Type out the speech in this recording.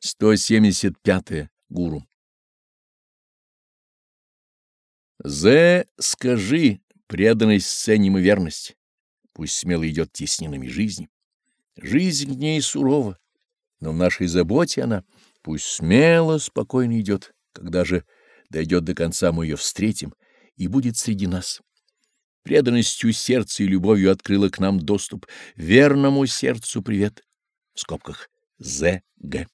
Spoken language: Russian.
175. -е. Гуру. З. Скажи, преданность ценим и верность. Пусть смело идет теснинами жизни. Жизнь к ней сурова, но в нашей заботе она. Пусть смело, спокойно идет. Когда же дойдет до конца, мы ее встретим и будет среди нас. Преданностью сердца и любовью открыла к нам доступ. Верному сердцу привет. В скобках З. Г.